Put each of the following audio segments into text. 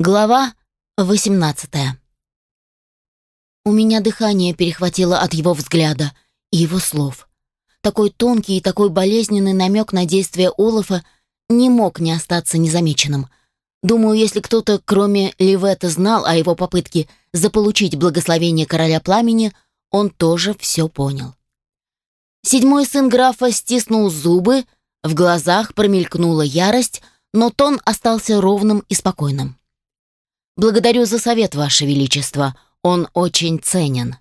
Глава 18 У меня дыхание перехватило от его взгляда и его слов. Такой тонкий и такой болезненный намек на действие Олафа не мог не остаться незамеченным. Думаю, если кто-то, кроме Ливета, знал о его попытке заполучить благословение короля пламени, он тоже все понял. Седьмой сын графа стиснул зубы, в глазах промелькнула ярость, но тон остался ровным и спокойным. Благодарю за совет, Ваше Величество. Он очень ценен».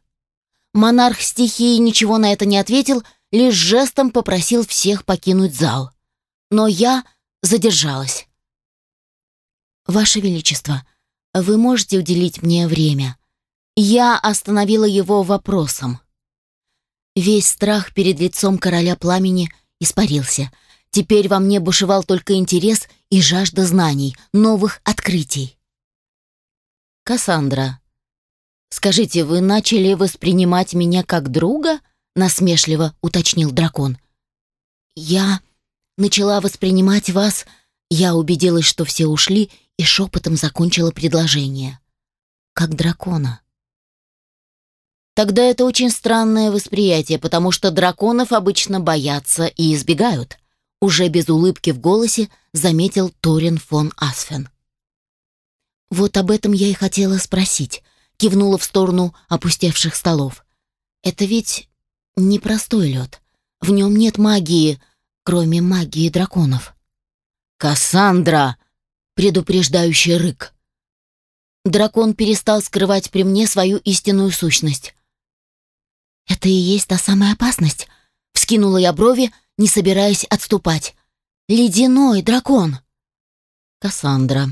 Монарх стихии ничего на это не ответил, лишь жестом попросил всех покинуть зал. Но я задержалась. «Ваше Величество, вы можете уделить мне время?» Я остановила его вопросом. Весь страх перед лицом короля пламени испарился. Теперь во мне бушевал только интерес и жажда знаний, новых открытий. «Кассандра, скажите, вы начали воспринимать меня как друга?» насмешливо уточнил дракон. «Я начала воспринимать вас...» Я убедилась, что все ушли, и шепотом закончила предложение. «Как дракона». Тогда это очень странное восприятие, потому что драконов обычно боятся и избегают. Уже без улыбки в голосе заметил Торин фон Асфен. «Вот об этом я и хотела спросить», — кивнула в сторону опустевших столов. «Это ведь непростой лед. В нем нет магии, кроме магии драконов». «Кассандра!» — предупреждающий рык. Дракон перестал скрывать при мне свою истинную сущность. «Это и есть та самая опасность», — вскинула я брови, не собираясь отступать. «Ледяной дракон!» «Кассандра»,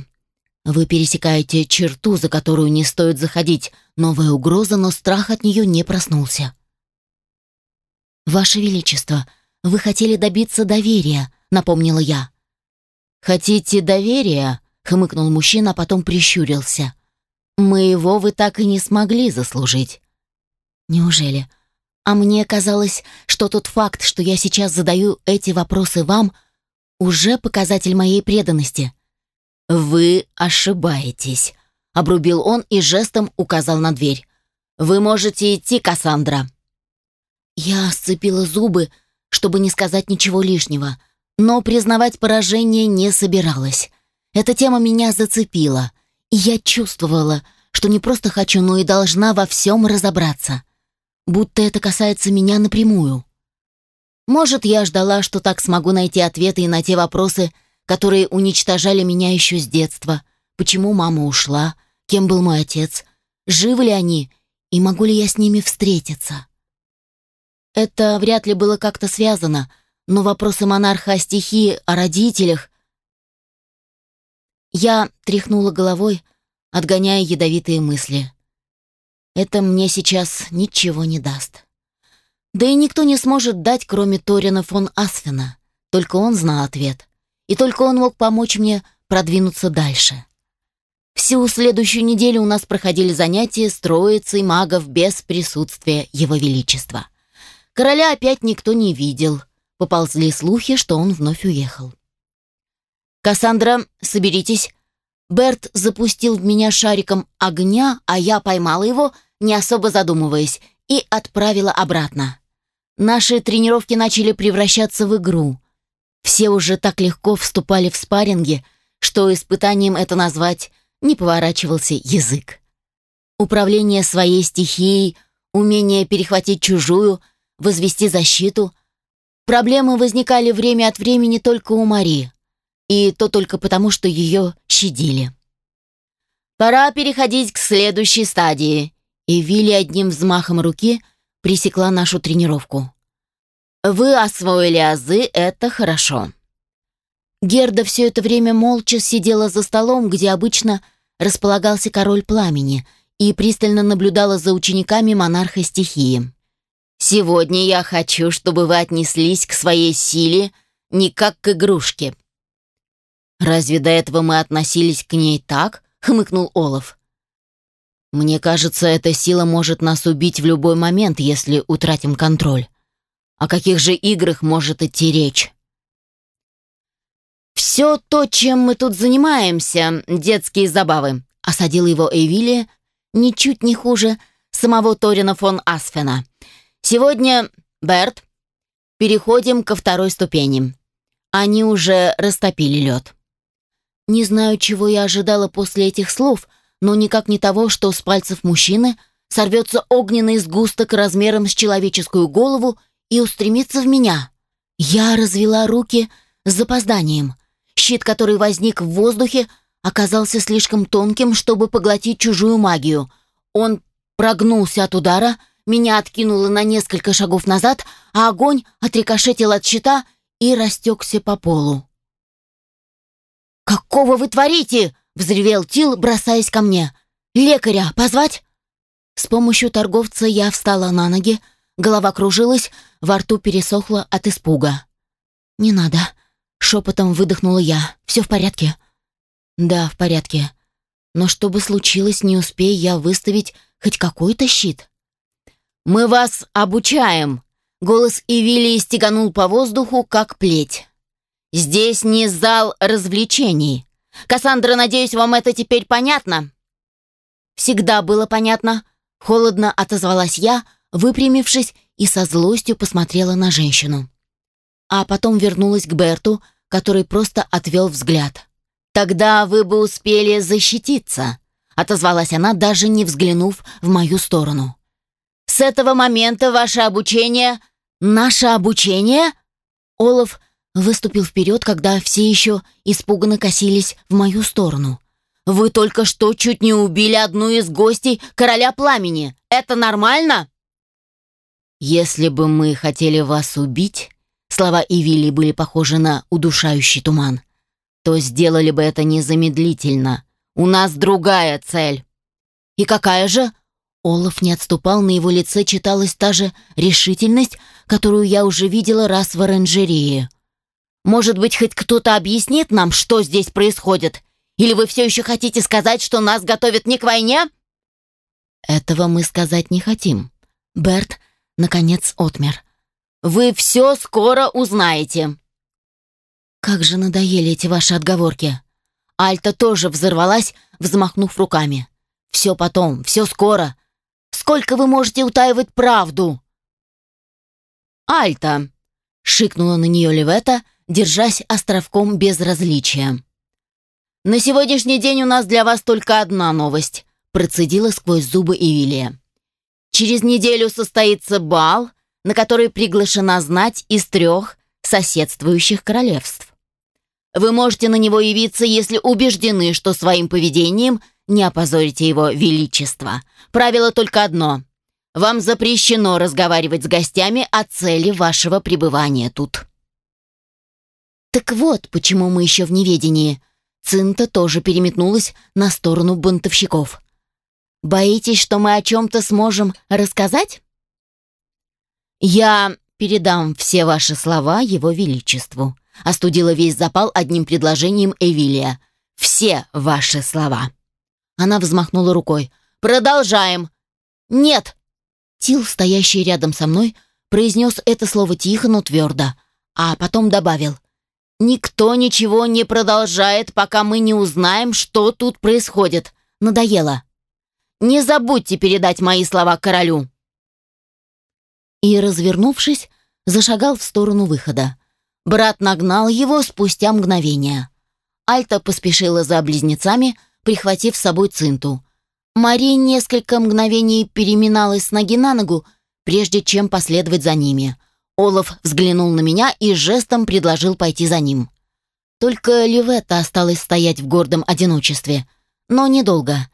вы пересекаете черту, за которую не стоит заходить. Новая угроза, но страх от нее не проснулся. «Ваше Величество, вы хотели добиться доверия», — напомнила я. «Хотите доверия?» — хмыкнул мужчина, а потом прищурился. «Моего вы так и не смогли заслужить». «Неужели? А мне казалось, что тот факт, что я сейчас задаю эти вопросы вам, уже показатель моей преданности». «Вы ошибаетесь», — обрубил он и жестом указал на дверь. «Вы можете идти, Кассандра». Я сцепила зубы, чтобы не сказать ничего лишнего, но признавать поражение не собиралась. Эта тема меня зацепила, и я чувствовала, что не просто хочу, но и должна во всем разобраться. Будто это касается меня напрямую. Может, я ждала, что так смогу найти ответы и на те вопросы, которые уничтожали меня еще с детства. Почему мама ушла? Кем был мой отец? Живы ли они? И могу ли я с ними встретиться? Это вряд ли было как-то связано, но вопросы монарха о стихии, о родителях... Я тряхнула головой, отгоняя ядовитые мысли. Это мне сейчас ничего не даст. Да и никто не сможет дать, кроме Торина фон Асфена. Только он знал ответ и только он мог помочь мне продвинуться дальше. Всю следующую неделю у нас проходили занятия с троицей магов без присутствия Его Величества. Короля опять никто не видел. Поползли слухи, что он вновь уехал. «Кассандра, соберитесь». Берт запустил в меня шариком огня, а я поймала его, не особо задумываясь, и отправила обратно. Наши тренировки начали превращаться в игру. Все уже так легко вступали в спарринги, что испытанием это назвать не поворачивался язык. Управление своей стихией, умение перехватить чужую, возвести защиту. Проблемы возникали время от времени только у Мари, и то только потому, что ее щадили. «Пора переходить к следующей стадии», и Вилли одним взмахом руки пресекла нашу тренировку. Вы освоили азы, это хорошо. Герда все это время молча сидела за столом, где обычно располагался король пламени, и пристально наблюдала за учениками монарха стихии. «Сегодня я хочу, чтобы вы отнеслись к своей силе не как к игрушке». «Разве до этого мы относились к ней так?» — хмыкнул Олаф. «Мне кажется, эта сила может нас убить в любой момент, если утратим контроль. О каких же играх может идти речь? «Все то, чем мы тут занимаемся, детские забавы», — осадила его Эвилия, ничуть не хуже самого Торина фон Асфена. «Сегодня, Берт, переходим ко второй ступени. Они уже растопили лед». Не знаю, чего я ожидала после этих слов, но никак не того, что с пальцев мужчины сорвется огненный сгусток размером с человеческую голову и устремится в меня. Я развела руки с запозданием. Щит, который возник в воздухе, оказался слишком тонким, чтобы поглотить чужую магию. Он прогнулся от удара, меня откинуло на несколько шагов назад, а огонь отрикошетил от щита и растекся по полу. «Какого вы творите?» — взревел Тил, бросаясь ко мне. «Лекаря позвать?» С помощью торговца я встала на ноги, голова кружилась, во рту пересохло от испуга. «Не надо», — шепотом выдохнула я. «Все в порядке?» «Да, в порядке. Но что бы случилось, не успея я выставить хоть какой-то щит?» «Мы вас обучаем!» Голос Ивилии стеганул по воздуху, как плеть. «Здесь не зал развлечений. Кассандра, надеюсь, вам это теперь понятно?» «Всегда было понятно», — холодно отозвалась я, выпрямившись и со злостью посмотрела на женщину. А потом вернулась к Берту, который просто отвел взгляд. «Тогда вы бы успели защититься», — отозвалась она, даже не взглянув в мою сторону. «С этого момента ваше обучение...» «Наше обучение?» Олаф выступил вперед, когда все еще испуганно косились в мою сторону. «Вы только что чуть не убили одну из гостей короля пламени. Это нормально?» «Если бы мы хотели вас убить...» Слова Ивили были похожи на удушающий туман. «То сделали бы это незамедлительно. У нас другая цель». «И какая же?» Олаф не отступал, на его лице читалась та же решительность, которую я уже видела раз в оранжерее. «Может быть, хоть кто-то объяснит нам, что здесь происходит? Или вы все еще хотите сказать, что нас готовят не к войне?» «Этого мы сказать не хотим». Берт, наконец, отмер. «Вы все скоро узнаете». «Как же надоели эти ваши отговорки!» Альта тоже взорвалась, взмахнув руками. «Все потом, все скоро. Сколько вы можете утаивать правду?» «Альта!» — шикнула на нее Левета, держась островком безразличия. «На сегодняшний день у нас для вас только одна новость», — процедила сквозь зубы Эвилия. «Через неделю состоится бал, на который приглашена знать из трех соседствующих королевств. Вы можете на него явиться, если убеждены, что своим поведением не опозорите его величество. Правило только одно. Вам запрещено разговаривать с гостями о цели вашего пребывания тут. Так вот, почему мы еще в неведении. Цинта тоже переметнулась на сторону бунтовщиков. Боитесь, что мы о чем-то сможем рассказать? Я передам все ваши слова его величеству. Остудила весь запал одним предложением Эвилия. Все ваши слова. Она взмахнула рукой. «Продолжаем!» «Нет!» Тил, стоящий рядом со мной, произнес это слово тихо, но твердо, а потом добавил. «Никто ничего не продолжает, пока мы не узнаем, что тут происходит. Надоело. Не забудьте передать мои слова королю». И, развернувшись, зашагал в сторону выхода. Брат нагнал его спустя мгновение. Альта поспешила за близнецами, прихватив с собой цинту. Мария несколько мгновений переминалась с ноги на ногу, прежде чем последовать за ними. Олаф взглянул на меня и жестом предложил пойти за ним. Только Ливетта осталась стоять в гордом одиночестве, но недолго.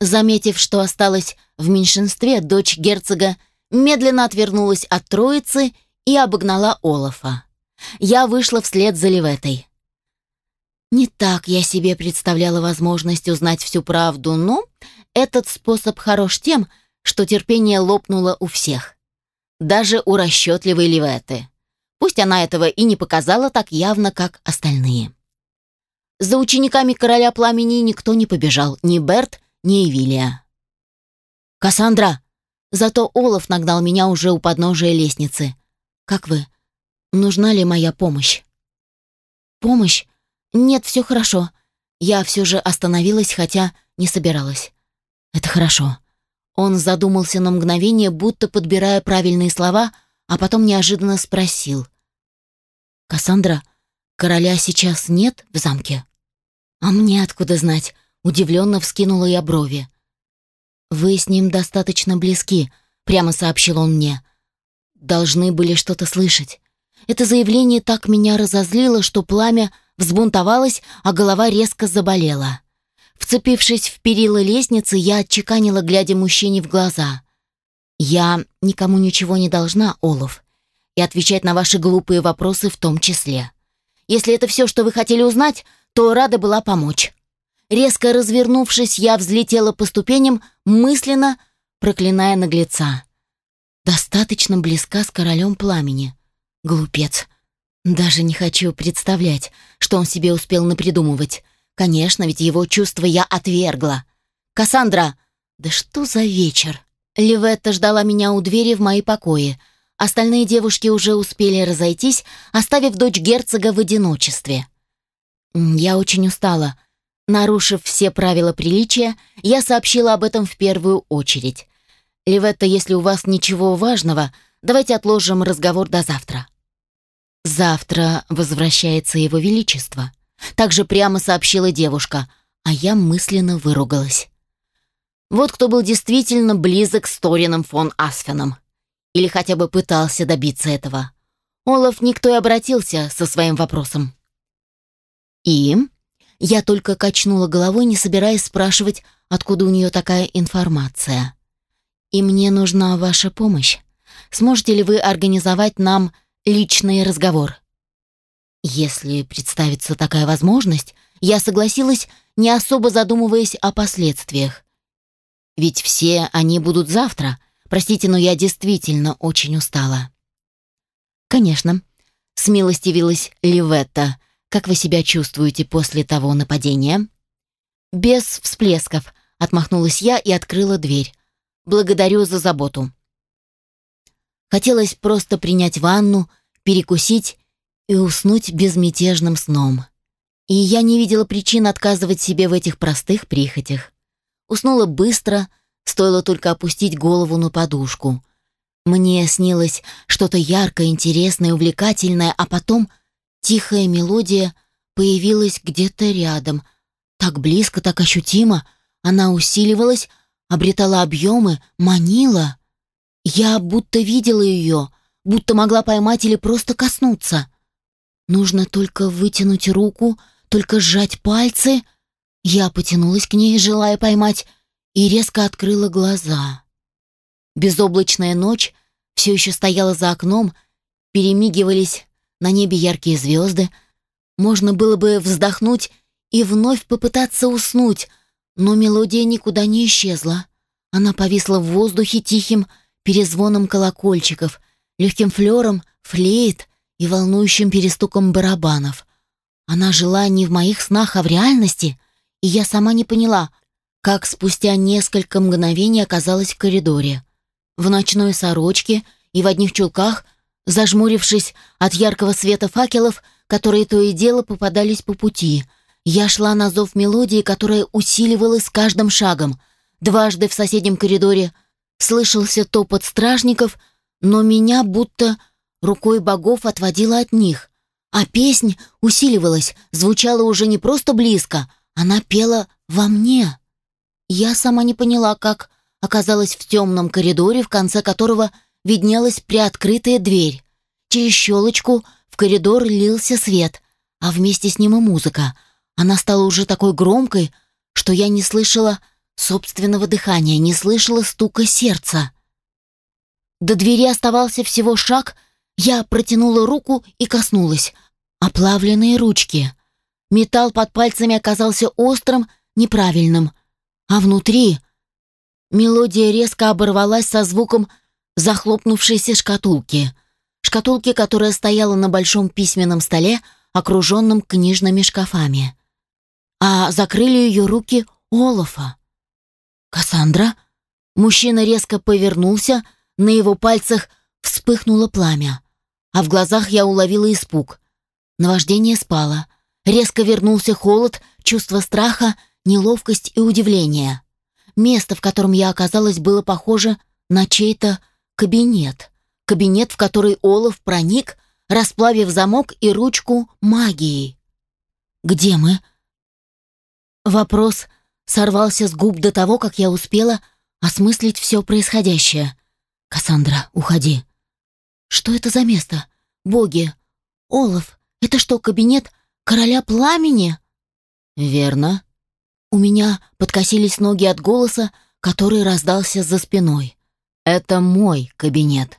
Заметив, что осталась в меньшинстве, дочь герцога медленно отвернулась от троицы и обогнала Олафа. Я вышла вслед за Ливетой. Не так я себе представляла возможность узнать всю правду, но этот способ хорош тем, что терпение лопнуло у всех. Даже у расчетливой Ливеты. Пусть она этого и не показала так явно, как остальные. За учениками короля пламени никто не побежал, ни Берт, ни Эвилия. «Кассандра!» Зато Олаф нагнал меня уже у подножия лестницы. «Как вы? Нужна ли моя помощь?» «Помощь? «Нет, все хорошо». Я все же остановилась, хотя не собиралась. «Это хорошо». Он задумался на мгновение, будто подбирая правильные слова, а потом неожиданно спросил. «Кассандра, короля сейчас нет в замке?» «А мне откуда знать?» — удивленно вскинула я брови. «Вы с ним достаточно близки», — прямо сообщил он мне. «Должны были что-то слышать. Это заявление так меня разозлило, что пламя взбунтовалось, а голова резко заболела. Вцепившись в перила лестницы, я отчеканила, глядя мужчине в глаза. «Я никому ничего не должна, Олов, и отвечать на ваши глупые вопросы в том числе. Если это все, что вы хотели узнать, то рада была помочь. Резко развернувшись, я взлетела по ступеням, мысленно проклиная наглеца. Достаточно близка с королем пламени. Глупец. Даже не хочу представлять, что он себе успел напридумывать. Конечно, ведь его чувства я отвергла. «Кассандра!» «Да что за вечер?» Ливетта ждала меня у двери в мои покои. Остальные девушки уже успели разойтись, оставив дочь герцога в одиночестве. Я очень устала, Нарушив все правила приличия, я сообщила об этом в первую очередь. «Ливетта, если у вас ничего важного, давайте отложим разговор до завтра». «Завтра возвращается его величество», — также прямо сообщила девушка, а я мысленно выругалась. Вот кто был действительно близок с Торином фон Асфеном. Или хотя бы пытался добиться этого. Олаф никто и обратился со своим вопросом. «И?» Я только качнула головой, не собираясь спрашивать, откуда у нее такая информация. «И мне нужна ваша помощь. Сможете ли вы организовать нам личный разговор?» Если представится такая возможность, я согласилась, не особо задумываясь о последствиях. Ведь все они будут завтра. Простите, но я действительно очень устала. Конечно, смилостивилась Ливетта, как вы себя чувствуете после того нападения?» «Без всплесков», — отмахнулась я и открыла дверь. «Благодарю за заботу». Хотелось просто принять ванну, перекусить и уснуть безмятежным сном. И я не видела причин отказывать себе в этих простых прихотях. Уснула быстро, стоило только опустить голову на подушку. Мне снилось что-то яркое, интересное, увлекательное, а потом — Тихая мелодия появилась где-то рядом. Так близко, так ощутимо. Она усиливалась, обретала объемы, манила. Я будто видела ее, будто могла поймать или просто коснуться. Нужно только вытянуть руку, только сжать пальцы. Я потянулась к ней, желая поймать, и резко открыла глаза. Безоблачная ночь все еще стояла за окном, перемигивались на небе яркие звезды. Можно было бы вздохнуть и вновь попытаться уснуть, но мелодия никуда не исчезла. Она повисла в воздухе тихим перезвоном колокольчиков, легким флером, флейт и волнующим перестуком барабанов. Она жила не в моих снах, а в реальности, и я сама не поняла, как спустя несколько мгновений оказалась в коридоре. В ночной сорочке и в одних чулках – Зажмурившись от яркого света факелов, которые то и дело попадались по пути, я шла на зов мелодии, которая усиливалась с каждым шагом. Дважды в соседнем коридоре слышался топот стражников, но меня будто рукой богов отводила от них. А песнь усиливалась, звучала уже не просто близко, она пела во мне. Я сама не поняла, как оказалась в темном коридоре, в конце которого — виднелась приоткрытая дверь. Через щелочку в коридор лился свет, а вместе с ним и музыка. Она стала уже такой громкой, что я не слышала собственного дыхания, не слышала стука сердца. До двери оставался всего шаг, я протянула руку и коснулась. Оплавленные ручки. Металл под пальцами оказался острым, неправильным. А внутри... Мелодия резко оборвалась со звуком захлопнувшейся шкатулки. Шкатулки, которая стояла на большом письменном столе, окруженном книжными шкафами. А закрыли ее руки Олафа. «Кассандра?» Мужчина резко повернулся, на его пальцах вспыхнуло пламя, а в глазах я уловила испуг. Наваждение спало. Резко вернулся холод, чувство страха, неловкость и удивление. Место, в котором я оказалась, было похоже на чей-то кабинет. Кабинет, в который Олаф проник, расплавив замок и ручку магией. «Где мы?» Вопрос сорвался с губ до того, как я успела осмыслить все происходящее. «Кассандра, уходи». «Что это за место? Боги! Олаф, это что, кабинет короля пламени?» «Верно». У меня подкосились ноги от голоса, который раздался за спиной. «Это мой кабинет».